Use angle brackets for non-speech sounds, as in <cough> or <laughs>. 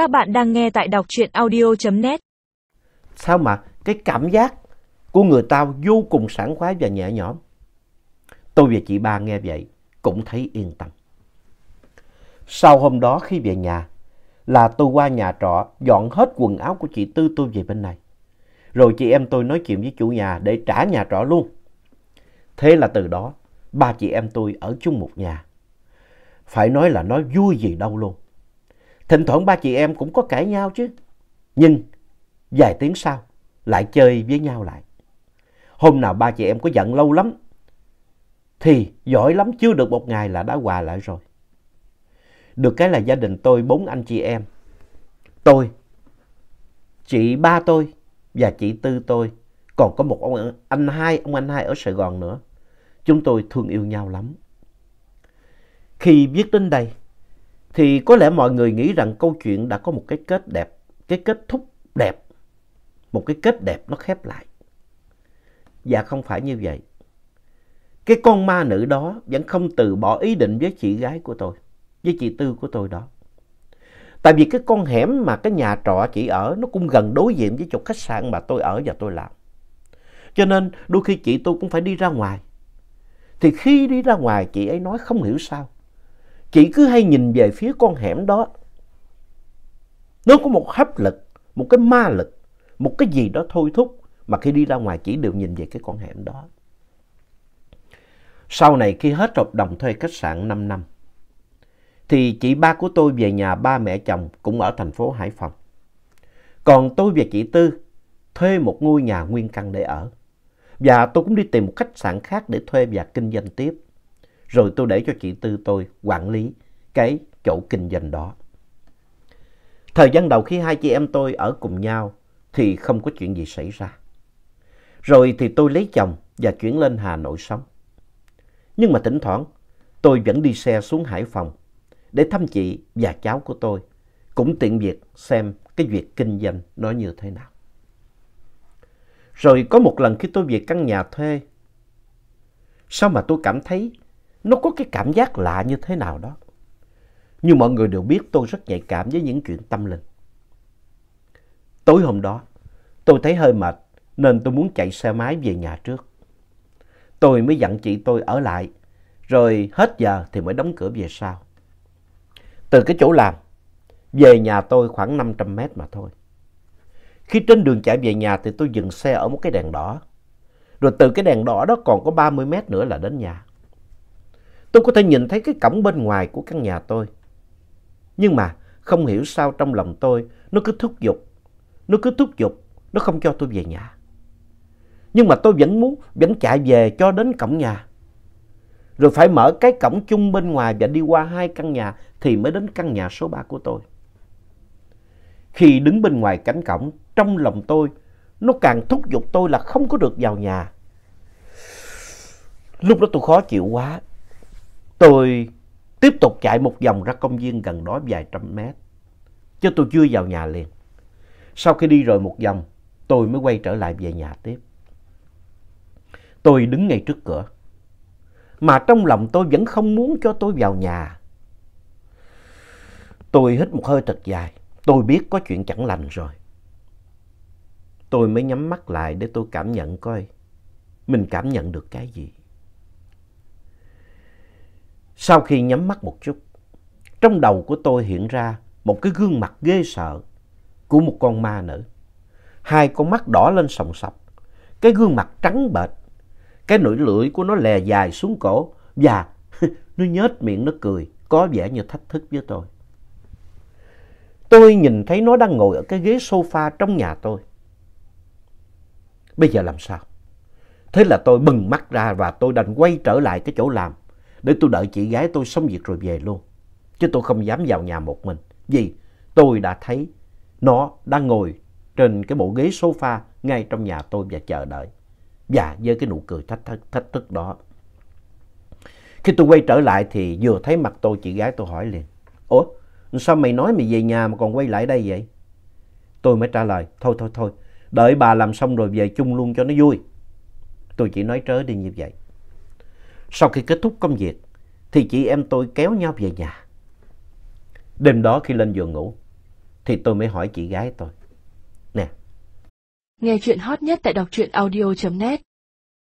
Các bạn đang nghe tại đọc truyện audio.net. Sao mà cái cảm giác của người ta vô cùng sảng khoái và nhẹ nhõm. Tôi và chị ba nghe vậy cũng thấy yên tâm. Sau hôm đó khi về nhà, là tôi qua nhà trọ dọn hết quần áo của chị Tư tôi về bên này. Rồi chị em tôi nói chuyện với chủ nhà để trả nhà trọ luôn. Thế là từ đó, ba chị em tôi ở chung một nhà. Phải nói là nói vui gì đâu luôn. Thỉnh thoảng ba chị em cũng có cãi nhau chứ. Nhưng vài tiếng sau lại chơi với nhau lại. Hôm nào ba chị em có giận lâu lắm thì giỏi lắm chưa được một ngày là đã hòa lại rồi. Được cái là gia đình tôi bốn anh chị em. Tôi, chị ba tôi và chị tư tôi. Còn có một ông anh hai, ông anh hai ở Sài Gòn nữa. Chúng tôi thương yêu nhau lắm. Khi viết đến đây, thì có lẽ mọi người nghĩ rằng câu chuyện đã có một cái kết đẹp, cái kết thúc đẹp, một cái kết đẹp nó khép lại. và không phải như vậy. Cái con ma nữ đó vẫn không từ bỏ ý định với chị gái của tôi, với chị Tư của tôi đó. Tại vì cái con hẻm mà cái nhà trọ chị ở nó cũng gần đối diện với chỗ khách sạn mà tôi ở và tôi làm. Cho nên đôi khi chị tôi cũng phải đi ra ngoài. Thì khi đi ra ngoài chị ấy nói không hiểu sao. Chị cứ hay nhìn về phía con hẻm đó. Nó có một hấp lực, một cái ma lực, một cái gì đó thôi thúc mà khi đi ra ngoài chỉ đều nhìn về cái con hẻm đó. Sau này khi hết hợp đồng thuê khách sạn 5 năm, thì chị ba của tôi về nhà ba mẹ chồng cũng ở thành phố Hải Phòng. Còn tôi và chị Tư thuê một ngôi nhà nguyên căn để ở. Và tôi cũng đi tìm một khách sạn khác để thuê và kinh doanh tiếp. Rồi tôi để cho chị Tư tôi quản lý cái chỗ kinh doanh đó. Thời gian đầu khi hai chị em tôi ở cùng nhau thì không có chuyện gì xảy ra. Rồi thì tôi lấy chồng và chuyển lên Hà Nội sống. Nhưng mà thỉnh thoảng tôi vẫn đi xe xuống Hải Phòng để thăm chị và cháu của tôi. Cũng tiện việc xem cái việc kinh doanh nó như thế nào. Rồi có một lần khi tôi về căn nhà thuê, sao mà tôi cảm thấy nó có cái cảm giác lạ như thế nào đó. Như mọi người đều biết tôi rất nhạy cảm với những chuyện tâm linh. Tối hôm đó, tôi thấy hơi mệt nên tôi muốn chạy xe máy về nhà trước. Tôi mới dặn chị tôi ở lại, rồi hết giờ thì mới đóng cửa về sau. Từ cái chỗ làm, về nhà tôi khoảng 500 mét mà thôi. Khi trên đường chạy về nhà thì tôi dừng xe ở một cái đèn đỏ. Rồi từ cái đèn đỏ đó còn có 30 mét nữa là đến nhà. Tôi có thể nhìn thấy cái cổng bên ngoài của căn nhà tôi. Nhưng mà không hiểu sao trong lòng tôi nó cứ thúc giục. Nó cứ thúc giục, nó không cho tôi về nhà. Nhưng mà tôi vẫn muốn, vẫn chạy về cho đến cổng nhà. Rồi phải mở cái cổng chung bên ngoài và đi qua hai căn nhà thì mới đến căn nhà số 3 của tôi. Khi đứng bên ngoài cánh cổng, trong lòng tôi, nó càng thúc giục tôi là không có được vào nhà. Lúc đó tôi khó chịu quá. Tôi tiếp tục chạy một vòng ra công viên gần đó vài trăm mét. Chứ tôi chưa vào nhà liền. Sau khi đi rồi một vòng, tôi mới quay trở lại về nhà tiếp. Tôi đứng ngay trước cửa. Mà trong lòng tôi vẫn không muốn cho tôi vào nhà. Tôi hít một hơi thật dài. Tôi biết có chuyện chẳng lành rồi. Tôi mới nhắm mắt lại để tôi cảm nhận coi mình cảm nhận được cái gì. Sau khi nhắm mắt một chút, trong đầu của tôi hiện ra một cái gương mặt ghê sợ của một con ma nữ. Hai con mắt đỏ lên sòng sọc, cái gương mặt trắng bệch, cái nỗi lưỡi của nó lè dài xuống cổ và <laughs> nó nhếch miệng nó cười, có vẻ như thách thức với tôi. Tôi nhìn thấy nó đang ngồi ở cái ghế sofa trong nhà tôi. Bây giờ làm sao? Thế là tôi bừng mắt ra và tôi đành quay trở lại cái chỗ làm để tôi đợi chị gái tôi xong việc rồi về luôn. Chứ tôi không dám vào nhà một mình. Vì tôi đã thấy nó đang ngồi trên cái bộ ghế sofa ngay trong nhà tôi và chờ đợi. Và với cái nụ cười thách thức, thách thức đó. Khi tôi quay trở lại thì vừa thấy mặt tôi chị gái tôi hỏi liền. Ủa sao mày nói mày về nhà mà còn quay lại đây vậy? Tôi mới trả lời thôi thôi thôi đợi bà làm xong rồi về chung luôn cho nó vui. Tôi chỉ nói trớ đi như vậy. Sau khi kết thúc công việc thì chị em tôi kéo nhau về nhà. Đêm đó khi lên giường ngủ thì tôi mới hỏi chị gái tôi. Nè, Nghe chuyện hot nhất tại đọc truyện audio.net